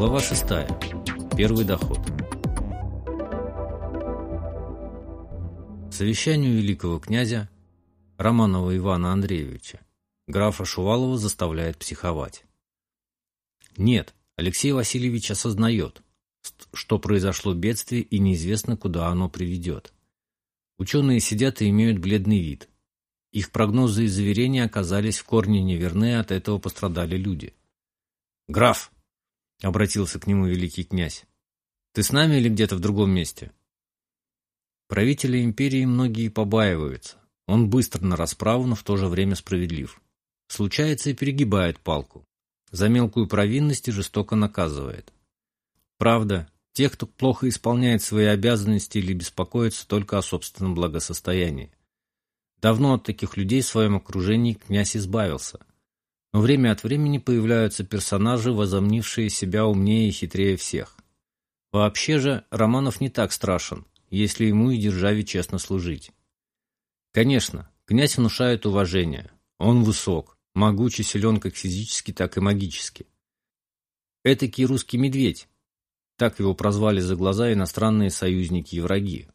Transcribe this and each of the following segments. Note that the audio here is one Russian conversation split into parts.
Глава 6. Первый доход. Совещанию великого князя Романова Ивана Андреевича графа Шувалова заставляет психовать. Нет, Алексей Васильевич осознает, что произошло бедствие и неизвестно, куда оно приведет. Ученые сидят и имеют бледный вид. Их прогнозы и заверения оказались в корне неверны, от этого пострадали люди. «Граф!» — обратился к нему великий князь. «Ты с нами или где-то в другом месте?» Правителя империи многие побаиваются. Он быстро на расправу, но в то же время справедлив. Случается и перегибает палку. За мелкую провинность и жестоко наказывает. Правда, тех, кто плохо исполняет свои обязанности или беспокоится только о собственном благосостоянии. Давно от таких людей в своем окружении князь избавился. Но время от времени появляются персонажи, возомнившие себя умнее и хитрее всех. Вообще же Романов не так страшен, если ему и державе честно служить. Конечно, князь внушает уважение. Он высок, могучий, силен как физически, так и магически. Этакий русский медведь. Так его прозвали за глаза иностранные союзники и враги.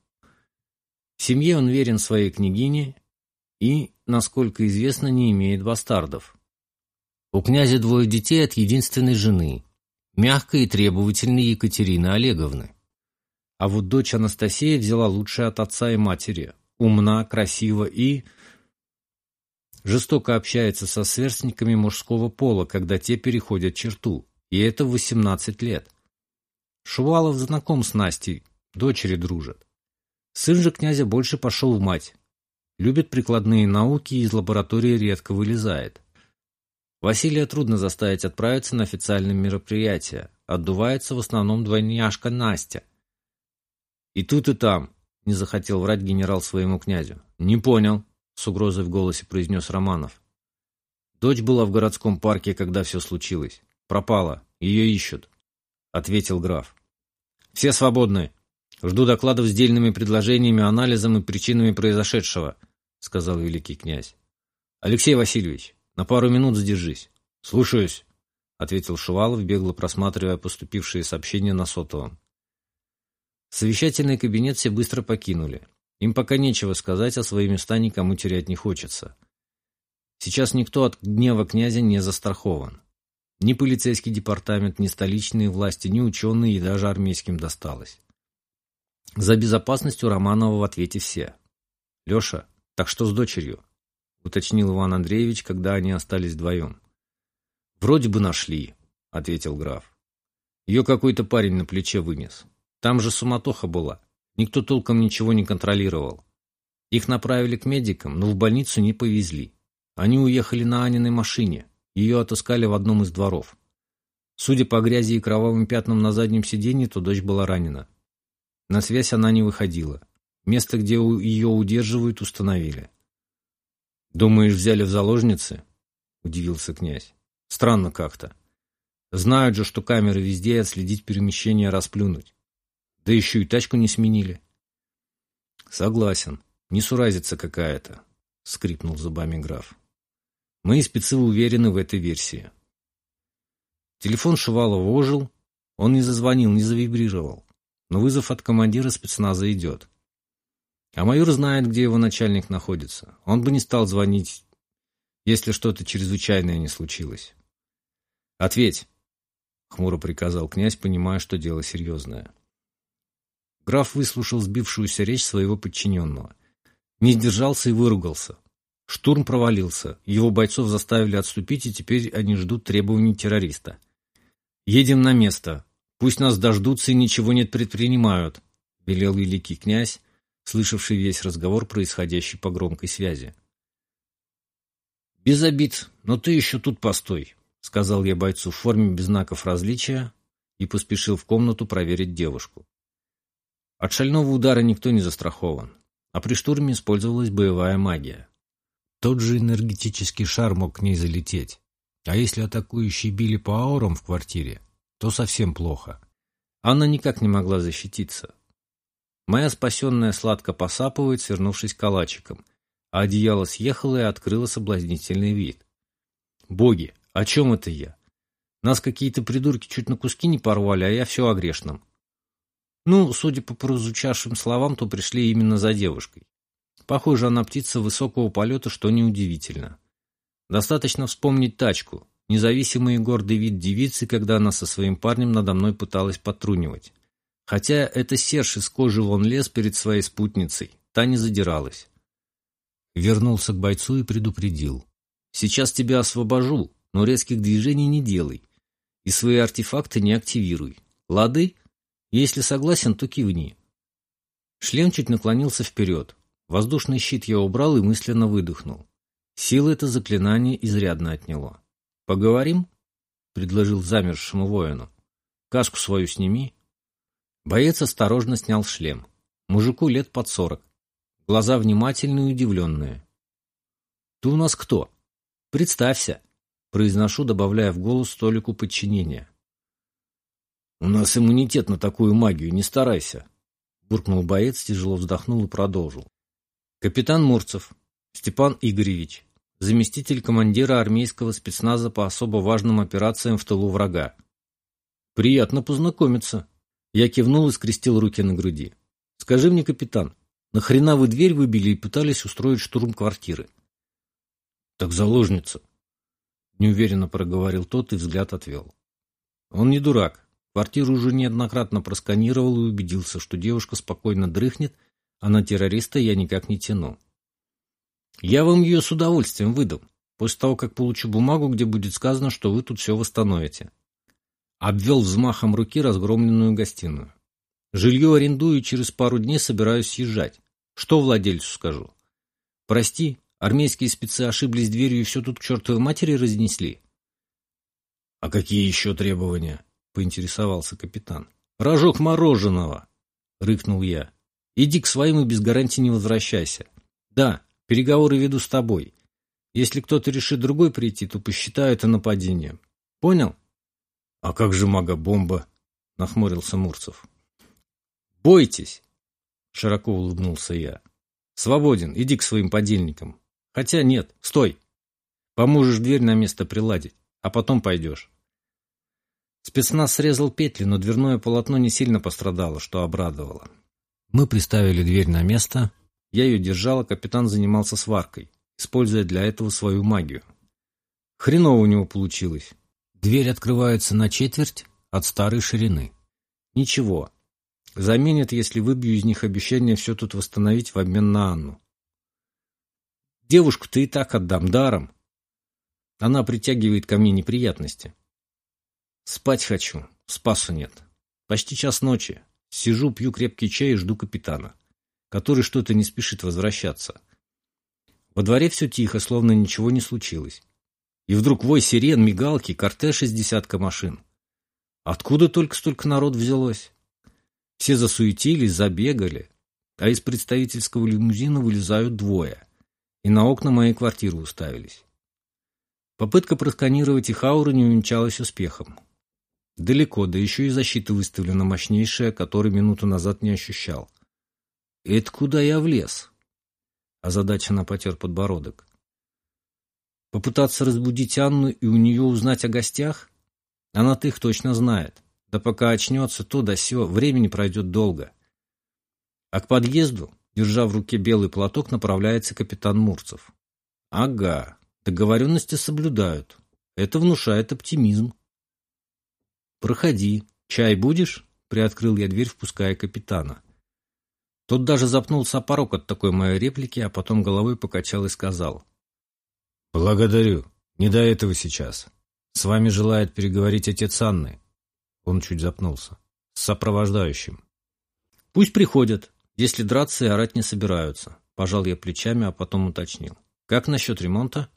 В семье он верен своей княгине и, насколько известно, не имеет бастардов. У князя двое детей от единственной жены, мягкой и требовательной Екатерины Олеговны. А вот дочь Анастасия взяла лучшее от отца и матери, умна, красива и... жестоко общается со сверстниками мужского пола, когда те переходят черту, и это в 18 лет. Шувалов знаком с Настей, дочери дружат. Сын же князя больше пошел в мать. Любит прикладные науки и из лаборатории редко вылезает. Василия трудно заставить отправиться на официальные мероприятия. Отдувается в основном двойняшка Настя. И тут, и там, не захотел врать генерал своему князю. Не понял, с угрозой в голосе произнес Романов. Дочь была в городском парке, когда все случилось. Пропала. Ее ищут, ответил граф. Все свободны. Жду докладов с дельными предложениями, анализом и причинами произошедшего, сказал великий князь. Алексей Васильевич, «На пару минут задержись». «Слушаюсь», — ответил Шувалов, бегло просматривая поступившие сообщения на сотовом. Совещательный кабинет все быстро покинули. Им пока нечего сказать, а свои места никому терять не хочется. Сейчас никто от гнева князя не застрахован. Ни полицейский департамент, ни столичные власти, ни ученые и даже армейским досталось. За безопасность у Романова в ответе все. «Леша, так что с дочерью?» Уточнил Иван Андреевич, когда они остались вдвоем. «Вроде бы нашли», — ответил граф. «Ее какой-то парень на плече вынес. Там же суматоха была. Никто толком ничего не контролировал. Их направили к медикам, но в больницу не повезли. Они уехали на Аниной машине. Ее отыскали в одном из дворов. Судя по грязи и кровавым пятнам на заднем сиденье, то дочь была ранена. На связь она не выходила. Место, где ее удерживают, установили. «Думаешь, взяли в заложницы?» — удивился князь. «Странно как-то. Знают же, что камеры везде, отследить перемещение расплюнуть. Да еще и тачку не сменили». «Согласен. Несуразица какая-то», — скрипнул зубами граф. «Мы спецы уверены в этой версии». Телефон Шувалова ожил, он не зазвонил, не завибрировал, но вызов от командира спецназа идет. А майор знает, где его начальник находится. Он бы не стал звонить, если что-то чрезвычайное не случилось. «Ответь!» — хмуро приказал князь, понимая, что дело серьезное. Граф выслушал сбившуюся речь своего подчиненного. Не сдержался и выругался. Штурм провалился, его бойцов заставили отступить, и теперь они ждут требований террориста. «Едем на место. Пусть нас дождутся и ничего не предпринимают», — велел великий князь, слышавший весь разговор, происходящий по громкой связи. «Без обид, но ты еще тут постой», — сказал я бойцу в форме без знаков различия и поспешил в комнату проверить девушку. От шального удара никто не застрахован, а при штурме использовалась боевая магия. Тот же энергетический шар мог к ней залететь. А если атакующие били по аурам в квартире, то совсем плохо. Анна никак не могла защититься. Моя спасенная сладко посапывает, свернувшись калачиком, а одеяло съехало и открыло соблазнительный вид. Боги, о чем это я? Нас какие-то придурки чуть на куски не порвали, а я все о грешном. Ну, судя по прозвучавшим словам, то пришли именно за девушкой. Похоже, она птица высокого полета, что неудивительно. Достаточно вспомнить тачку, независимый и гордый вид девицы, когда она со своим парнем надо мной пыталась потрунивать. Хотя это Серж из кожи вон лез перед своей спутницей, та не задиралась. Вернулся к бойцу и предупредил. «Сейчас тебя освобожу, но резких движений не делай. И свои артефакты не активируй. Лады? Если согласен, то кивни». Шлем чуть наклонился вперед. Воздушный щит я убрал и мысленно выдохнул. Силы это заклинание изрядно отняло. «Поговорим?» — предложил замерзшему воину. «Каску свою сними». Боец осторожно снял шлем. Мужику лет под сорок. Глаза внимательные и удивленные. «Ты у нас кто?» «Представься!» — произношу, добавляя в голос столику подчинения. «У нас иммунитет на такую магию, не старайся!» Буркнул боец, тяжело вздохнул и продолжил. «Капитан Мурцев, Степан Игоревич, заместитель командира армейского спецназа по особо важным операциям в тылу врага. Приятно познакомиться. Я кивнул и скрестил руки на груди. Скажи мне, капитан, нахрена вы дверь выбили и пытались устроить штурм квартиры? Так заложница. Неуверенно проговорил тот и взгляд отвел. Он не дурак. Квартиру уже неоднократно просканировал и убедился, что девушка спокойно дрыхнет, а на террориста я никак не тяну. Я вам ее с удовольствием выдам, после того, как получу бумагу, где будет сказано, что вы тут все восстановите. Обвел взмахом руки разгромленную гостиную. Жилье арендую, через пару дней собираюсь съезжать. Что владельцу скажу? Прости, армейские спецы ошиблись дверью и все тут к чертовой матери разнесли. — А какие еще требования? — поинтересовался капитан. — Рожок мороженого! — рыкнул я. — Иди к своим и без гарантии не возвращайся. Да, Переговоры веду с тобой. Если кто-то решит другой прийти, то посчитаю это нападением. Понял? — А как же мага-бомба? — нахмурился Мурцев. — Бойтесь! — широко улыбнулся я. — Свободен, иди к своим подельникам. Хотя нет, стой. Поможешь дверь на место приладить, а потом пойдешь. Спецназ срезал петли, но дверное полотно не сильно пострадало, что обрадовало. Мы приставили дверь на место, я ее держал, а капитан занимался сваркой, используя для этого свою магию. Хреново у него получилось. Дверь открывается на четверть от старой ширины. Ничего. Заменят, если выбью из них обещание все тут восстановить в обмен на Анну. Девушку-то и так отдам даром. Она притягивает ко мне неприятности. Спать хочу, спасу нет. Почти час ночи. Сижу, пью крепкий чай и жду капитана который что-то не спешит возвращаться. Во дворе все тихо, словно ничего не случилось. И вдруг вой сирен, мигалки, кортеж из десятка машин. Откуда только столько народ взялось? Все засуетились, забегали, а из представительского лимузина вылезают двое и на окна моей квартиры уставились. Попытка просканировать их ауру не увенчалась успехом. Далеко, да еще и защита выставлена мощнейшая, которой минуту назад не ощущал. «Это куда я влез?» Озадаченно потер подбородок. «Попытаться разбудить Анну и у нее узнать о гостях? Она-то их точно знает. Да пока очнется, то да сё, времени пройдет долго». А к подъезду, держа в руке белый платок, направляется капитан Мурцев. «Ага, договоренности соблюдают. Это внушает оптимизм». «Проходи. Чай будешь?» — приоткрыл я дверь, впуская капитана. Тот даже запнулся о порог от такой моей реплики, а потом головой покачал и сказал. «Благодарю. Не до этого сейчас. С вами желает переговорить отец Анны». Он чуть запнулся. «С сопровождающим». «Пусть приходят, если драться и орать не собираются», — пожал я плечами, а потом уточнил. «Как насчет ремонта?»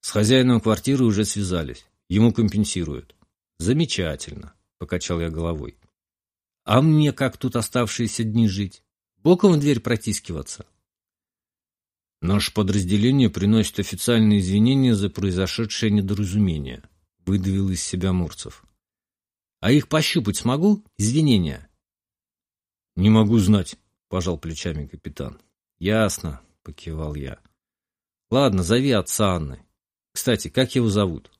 «С хозяином квартиры уже связались. Ему компенсируют». «Замечательно», — покачал я головой. «А мне как тут оставшиеся дни жить?» боком в дверь протискиваться. Наше подразделение приносит официальные извинения за произошедшее недоразумение, выдавил из себя Мурцев. А их пощупать смогу? Извинения. Не могу знать, пожал плечами капитан. Ясно, покивал я. Ладно, зови отца Анны. Кстати, как его зовут?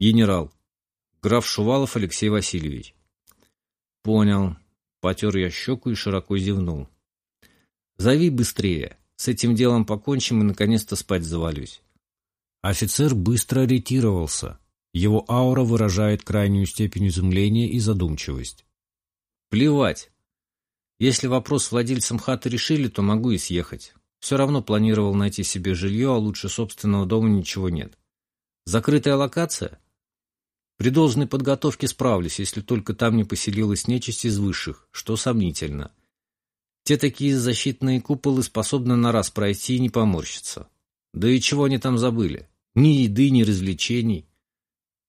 Генерал. Граф Шувалов Алексей Васильевич. Понял. Потер я щеку и широко зевнул. Зови быстрее. С этим делом покончим и наконец-то спать завалюсь. Офицер быстро ориентировался. Его аура выражает крайнюю степень изумления и задумчивость. Плевать. Если вопрос с владельцем хаты решили, то могу и съехать. Все равно планировал найти себе жилье, а лучше собственного дома ничего нет. Закрытая локация? При должной подготовке справлюсь, если только там не поселилась нечисть из высших, что сомнительно. Те такие защитные куполы способны на раз пройти и не поморщиться. Да и чего они там забыли? Ни еды, ни развлечений.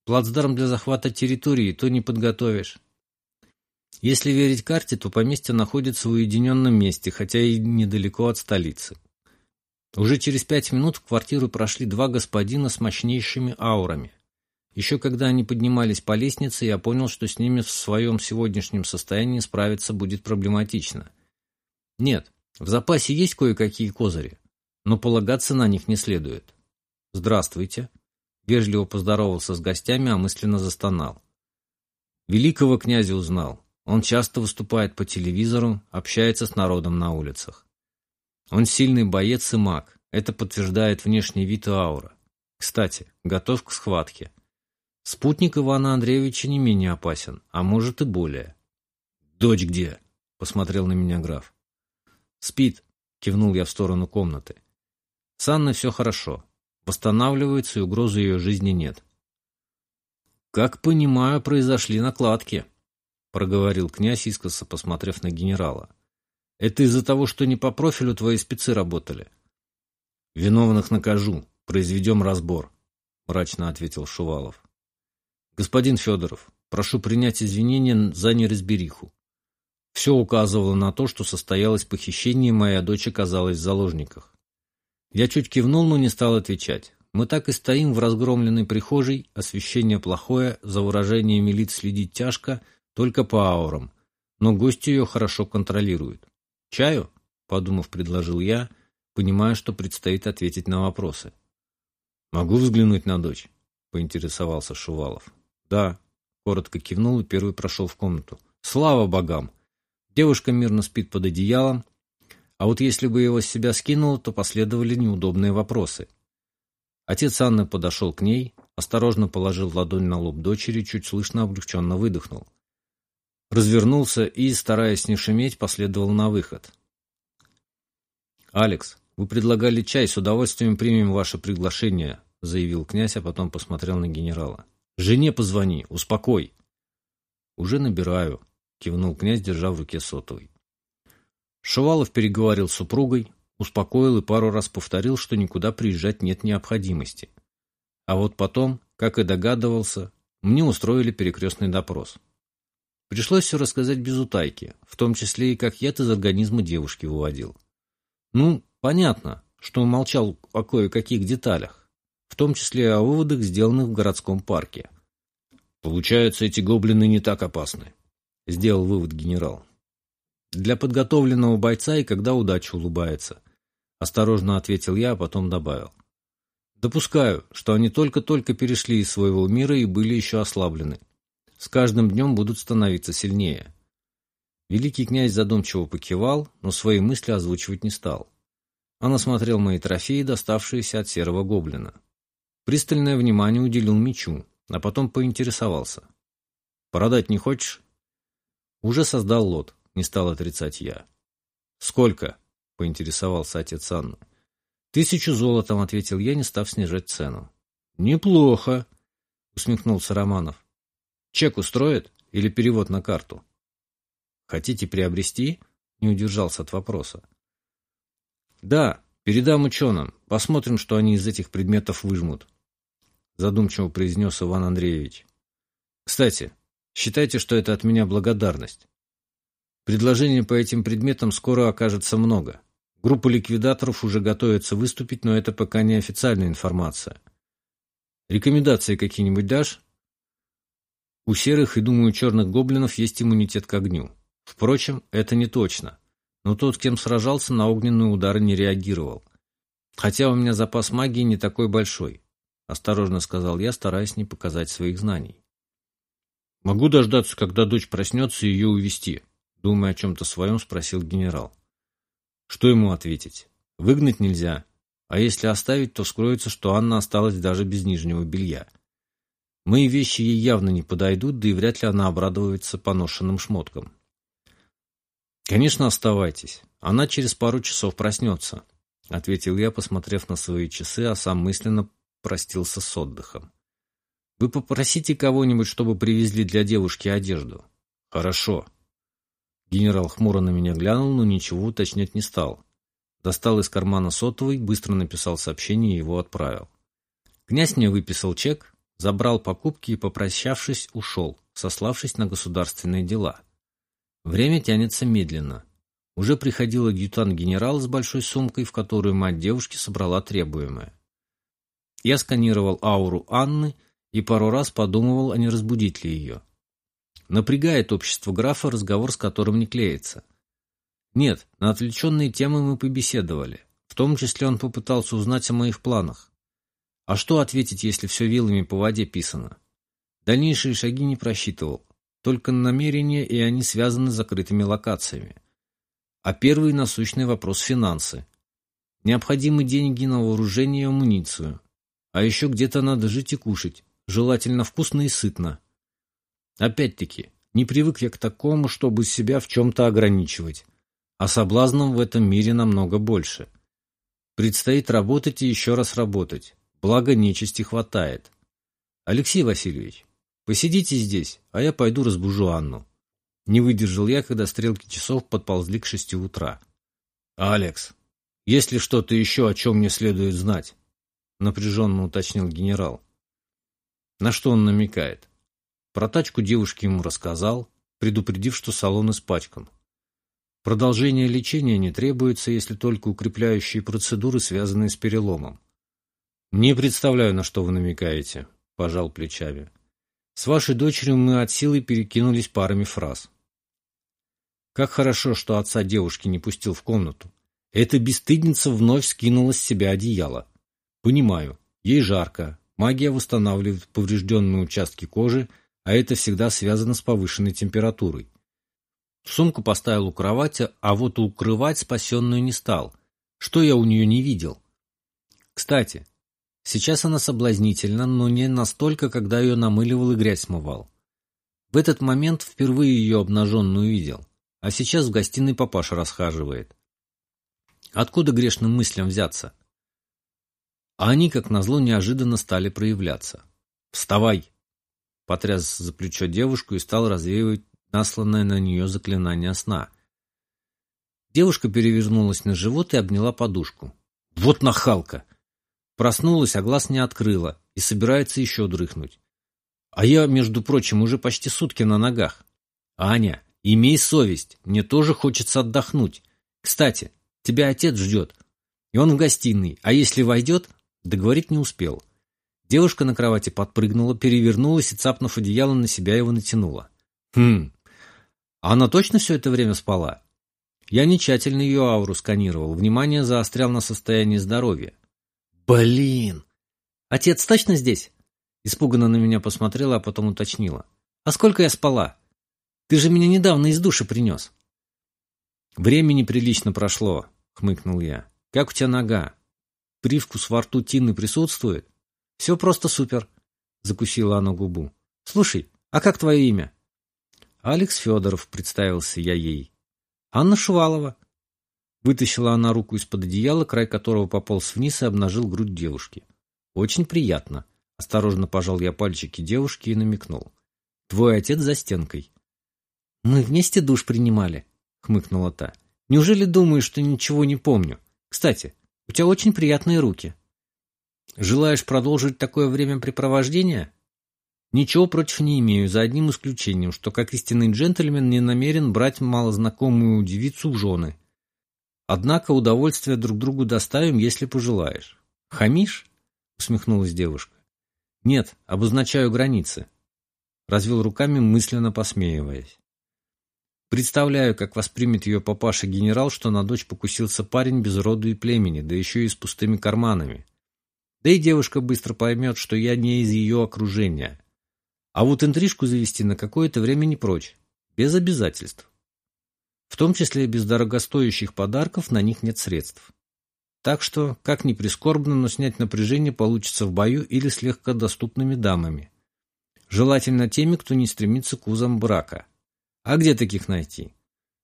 Плацдарм для захвата территории то не подготовишь. Если верить карте, то поместье находится в уединенном месте, хотя и недалеко от столицы. Уже через пять минут в квартиру прошли два господина с мощнейшими аурами. Еще когда они поднимались по лестнице, я понял, что с ними в своем сегодняшнем состоянии справиться будет проблематично. Нет, в запасе есть кое-какие козыри, но полагаться на них не следует. «Здравствуйте», — вежливо поздоровался с гостями, а мысленно застонал. Великого князя узнал. Он часто выступает по телевизору, общается с народом на улицах. Он сильный боец и маг. Это подтверждает внешний вид и аура. Кстати, готов к схватке. Спутник Ивана Андреевича не менее опасен, а может и более. «Дочь где?» — посмотрел на меня граф. «Спит», — кивнул я в сторону комнаты. «С Анной все хорошо. Восстанавливается, и угрозы ее жизни нет». «Как понимаю, произошли накладки», — проговорил князь, искоса посмотрев на генерала. Это из-за того, что не по профилю твои спецы работали. Виновных накажу, произведем разбор, мрачно ответил Шувалов. Господин Федоров, прошу принять извинения за неразбериху. Все указывало на то, что состоялось похищение, и моя дочь оказалась в заложниках. Я чуть кивнул, но не стал отвечать. Мы так и стоим в разгромленной прихожей, освещение плохое, за выражениями лиц следить тяжко, только по аурам, но гости ее хорошо контролируют. «Чаю?» — подумав, предложил я, понимая, что предстоит ответить на вопросы. «Могу взглянуть на дочь?» — поинтересовался Шувалов. «Да», — коротко кивнул и первый прошел в комнату. «Слава богам! Девушка мирно спит под одеялом, а вот если бы его с себя скинул, то последовали неудобные вопросы. Отец Анны подошел к ней, осторожно положил ладонь на лоб дочери, чуть слышно облегченно выдохнул развернулся и, стараясь не шуметь, последовал на выход. «Алекс, вы предлагали чай, с удовольствием примем ваше приглашение», заявил князь, а потом посмотрел на генерала. «Жене позвони, успокой». «Уже набираю», — кивнул князь, держа в руке сотовый. Шувалов переговорил с супругой, успокоил и пару раз повторил, что никуда приезжать нет необходимости. А вот потом, как и догадывался, мне устроили перекрестный допрос. Пришлось все рассказать без утайки, в том числе и как яд из организма девушки выводил. Ну, понятно, что он молчал о кое-каких деталях, в том числе о выводах, сделанных в городском парке. Получается, эти гоблины не так опасны, сделал вывод генерал. Для подготовленного бойца и когда удача улыбается, осторожно ответил я, а потом добавил. Допускаю, что они только-только перешли из своего мира и были еще ослаблены с каждым днем будут становиться сильнее. Великий князь задумчиво покивал, но свои мысли озвучивать не стал. Он осмотрел мои трофеи, доставшиеся от серого гоблина. Пристальное внимание уделил мечу, а потом поинтересовался. «Продать не хочешь?» «Уже создал лот», — не стал отрицать я. «Сколько?» — поинтересовался отец Анны. «Тысячу золотом», — ответил я, не став снижать цену. «Неплохо», — усмехнулся Романов. Чек устроит или перевод на карту? Хотите приобрести? Не удержался от вопроса. Да, передам ученым. Посмотрим, что они из этих предметов выжмут. Задумчиво произнес Иван Андреевич. Кстати, считайте, что это от меня благодарность. Предложений по этим предметам скоро окажется много. Группа ликвидаторов уже готовится выступить, но это пока не официальная информация. Рекомендации какие-нибудь дашь? У серых и, думаю, черных гоблинов есть иммунитет к огню. Впрочем, это не точно. Но тот, кем сражался, на огненные удары не реагировал. Хотя у меня запас магии не такой большой, осторожно сказал я, стараясь не показать своих знаний. Могу дождаться, когда дочь проснется и ее увести, думая о чем-то своем, спросил генерал. Что ему ответить? Выгнать нельзя, а если оставить, то вскроется, что Анна осталась даже без нижнего белья. Мои вещи ей явно не подойдут, да и вряд ли она обрадуется поношенным шмоткам. «Конечно, оставайтесь. Она через пару часов проснется», — ответил я, посмотрев на свои часы, а сам мысленно простился с отдыхом. «Вы попросите кого-нибудь, чтобы привезли для девушки одежду». «Хорошо». Генерал хмуро на меня глянул, но ничего уточнять не стал. Достал из кармана сотовый, быстро написал сообщение и его отправил. Князь мне выписал чек, забрал покупки и, попрощавшись, ушел, сославшись на государственные дела. Время тянется медленно. Уже приходил адъютант-генерал с большой сумкой, в которую мать девушки собрала требуемое. Я сканировал ауру Анны и пару раз подумывал, а не разбудить ли ее. Напрягает общество графа разговор, с которым не клеится. Нет, на отвлеченные темы мы побеседовали. В том числе он попытался узнать о моих планах. А что ответить, если все вилами по воде писано? Дальнейшие шаги не просчитывал. Только намерения, и они связаны с закрытыми локациями. А первый насущный вопрос – финансы. Необходимы деньги на вооружение и амуницию. А еще где-то надо жить и кушать, желательно вкусно и сытно. Опять-таки, не привык я к такому, чтобы себя в чем-то ограничивать. А соблазнов в этом мире намного больше. Предстоит работать и еще раз работать. Благо, нечисти хватает. Алексей Васильевич, посидите здесь, а я пойду разбужу Анну. Не выдержал я, когда стрелки часов подползли к шести утра. «Алекс, есть ли что-то еще, о чем мне следует знать?» Напряженно уточнил генерал. На что он намекает? Про тачку девушки ему рассказал, предупредив, что салон испачкан. Продолжение лечения не требуется, если только укрепляющие процедуры, связанные с переломом. «Не представляю, на что вы намекаете», — пожал плечами. «С вашей дочерью мы от силы перекинулись парами фраз. Как хорошо, что отца девушки не пустил в комнату. Эта бесстыдница вновь скинула с себя одеяло. Понимаю, ей жарко, магия восстанавливает поврежденные участки кожи, а это всегда связано с повышенной температурой. Сумку поставил у кровати, а вот укрывать спасенную не стал. Что я у нее не видел? Кстати, Сейчас она соблазнительна, но не настолько, когда ее намыливал и грязь смывал. В этот момент впервые ее обнаженную видел, а сейчас в гостиной папаша расхаживает. Откуда грешным мыслям взяться? А они, как назло, неожиданно стали проявляться. «Вставай!» Потряс за плечо девушку и стал развеивать насланное на нее заклинание сна. Девушка перевернулась на живот и обняла подушку. «Вот нахалка!» Проснулась, а глаз не открыла и собирается еще дрыхнуть. А я, между прочим, уже почти сутки на ногах. Аня, имей совесть, мне тоже хочется отдохнуть. Кстати, тебя отец ждет. И он в гостиной, а если войдет, договорить не успел. Девушка на кровати подпрыгнула, перевернулась и, цапнув одеяло, на себя его натянула. Хм, а она точно все это время спала? Я не тщательно ее ауру сканировал, внимание заострял на состоянии здоровья. «Блин! Отец точно здесь?» Испуганно на меня посмотрела, а потом уточнила. «А сколько я спала? Ты же меня недавно из души принес». «Времени прилично прошло», — хмыкнул я. «Как у тебя нога? Привкус во рту Тины присутствует?» «Все просто супер», — закусила она губу. «Слушай, а как твое имя?» «Алекс Федоров», — представился я ей. «Анна Шувалова», Вытащила она руку из-под одеяла, край которого пополз вниз и обнажил грудь девушки. «Очень приятно». Осторожно пожал я пальчики девушки и намекнул. «Твой отец за стенкой». «Мы вместе душ принимали», — хмыкнула та. «Неужели думаешь, что ничего не помню? Кстати, у тебя очень приятные руки». «Желаешь продолжить такое времяпрепровождение?» «Ничего против не имею, за одним исключением, что как истинный джентльмен не намерен брать малознакомую девицу в жены». Однако удовольствие друг другу доставим, если пожелаешь. Хамишь? Усмехнулась девушка. Нет, обозначаю границы. Развел руками, мысленно посмеиваясь. Представляю, как воспримет ее папаша-генерал, что на дочь покусился парень без роду и племени, да еще и с пустыми карманами. Да и девушка быстро поймет, что я не из ее окружения. А вот интрижку завести на какое-то время не прочь, без обязательств. В том числе без дорогостоящих подарков на них нет средств. Так что, как ни прискорбно, но снять напряжение получится в бою или с легкодоступными дамами. Желательно теми, кто не стремится к узам брака. А где таких найти?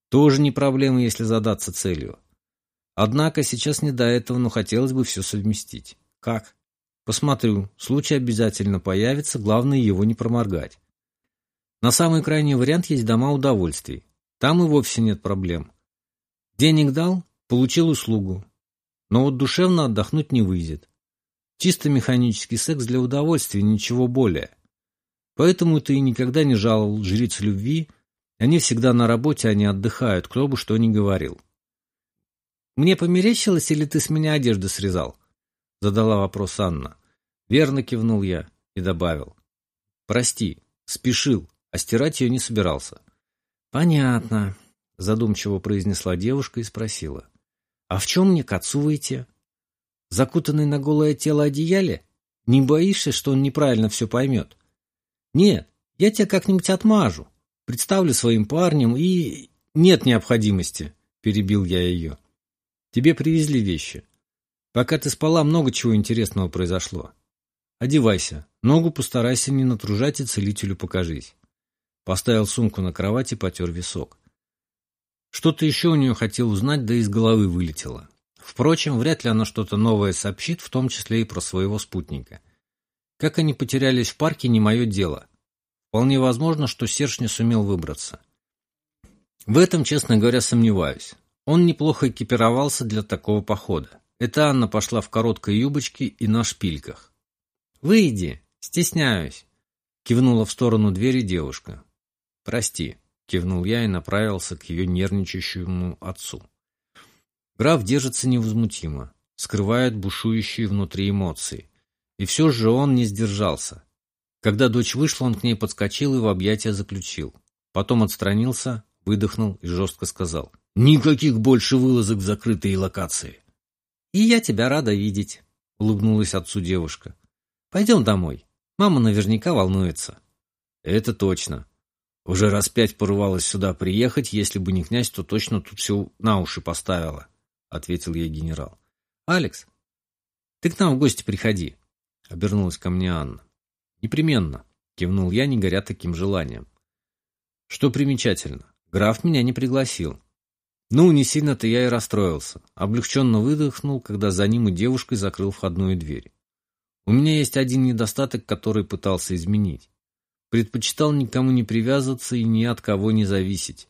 Тоже не проблема, если задаться целью. Однако сейчас не до этого, но хотелось бы все совместить. Как? Посмотрю. Случай обязательно появится, главное его не проморгать. На самый крайний вариант есть дома удовольствий. Там и вовсе нет проблем. Денег дал, получил услугу. Но вот душевно отдохнуть не выйдет. Чисто механический секс для удовольствия, ничего более. Поэтому ты никогда не жаловал жриц любви. Они всегда на работе, они отдыхают, кто бы что ни говорил. «Мне померещилось, или ты с меня одежду срезал?» Задала вопрос Анна. Верно кивнул я и добавил. «Прости, спешил, а стирать ее не собирался». «Понятно», — задумчиво произнесла девушка и спросила. «А в чем мне к отцу выйти? Закутанный на голое тело одеяле? Не боишься, что он неправильно все поймет?» «Нет, я тебя как-нибудь отмажу, представлю своим парнем и...» «Нет необходимости», — перебил я ее. «Тебе привезли вещи. Пока ты спала, много чего интересного произошло. Одевайся, ногу постарайся не натружать и целителю покажись». Поставил сумку на кровать и потер висок. Что-то еще у нее хотел узнать, да из головы вылетело. Впрочем, вряд ли она что-то новое сообщит, в том числе и про своего спутника. Как они потерялись в парке, не мое дело. Вполне возможно, что Серж не сумел выбраться. В этом, честно говоря, сомневаюсь. Он неплохо экипировался для такого похода. Это Анна пошла в короткой юбочке и на шпильках. «Выйди, стесняюсь», — кивнула в сторону двери девушка. «Прости», — кивнул я и направился к ее нервничающему отцу. Граф держится невозмутимо, скрывает бушующие внутри эмоции. И все же он не сдержался. Когда дочь вышла, он к ней подскочил и в объятия заключил. Потом отстранился, выдохнул и жестко сказал. «Никаких больше вылазок в закрытые локации!» «И я тебя рада видеть», — улыбнулась отцу девушка. «Пойдем домой. Мама наверняка волнуется». «Это точно. Уже раз пять порывалась сюда приехать, если бы не князь, то точно тут все на уши поставила», — ответил ей генерал. «Алекс, ты к нам в гости приходи», — обернулась ко мне Анна. «Непременно», — кивнул я, не горя таким желанием. Что примечательно, граф меня не пригласил. Ну, не сильно-то я и расстроился. Облегченно выдохнул, когда за ним и девушкой закрыл входную дверь. У меня есть один недостаток, который пытался изменить. Предпочитал никому не привязываться и ни от кого не зависеть.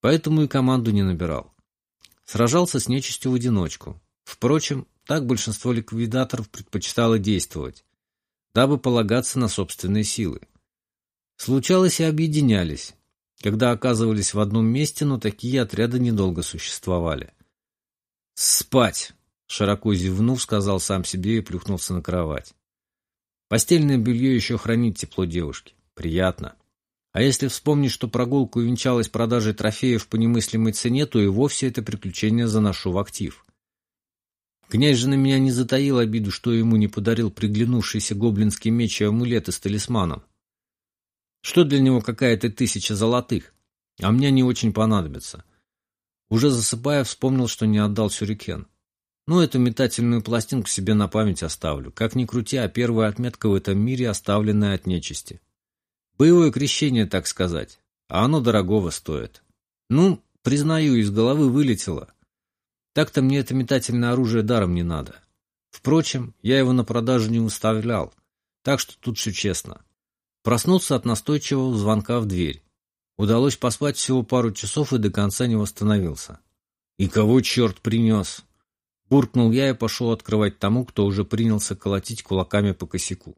Поэтому и команду не набирал. Сражался с нечистью в одиночку. Впрочем, так большинство ликвидаторов предпочитало действовать, дабы полагаться на собственные силы. Случалось и объединялись, когда оказывались в одном месте, но такие отряды недолго существовали. «Спать!» — широко зевнув, сказал сам себе и плюхнулся на кровать. Постельное белье еще хранит тепло девушки. Приятно. А если вспомнить, что прогулка увенчалась продажей трофеев по немыслимой цене, то и вовсе это приключение заношу в актив. Князь же на меня не затаил обиду, что ему не подарил приглянувшийся гоблинский меч и амулеты с талисманом. Что для него какая-то тысяча золотых? А мне не очень понадобится. Уже засыпая, вспомнил, что не отдал сюрикен. Ну, эту метательную пластинку себе на память оставлю. Как ни крути, а первая отметка в этом мире, оставленная от нечисти. Боевое крещение, так сказать. А оно дорогого стоит. Ну, признаю, из головы вылетело. Так-то мне это метательное оружие даром не надо. Впрочем, я его на продажу не выставлял, так что тут все честно. Проснулся от настойчивого звонка в дверь. Удалось поспать всего пару часов и до конца не восстановился. «И кого черт принес?» Буркнул я и пошел открывать тому, кто уже принялся колотить кулаками по косяку.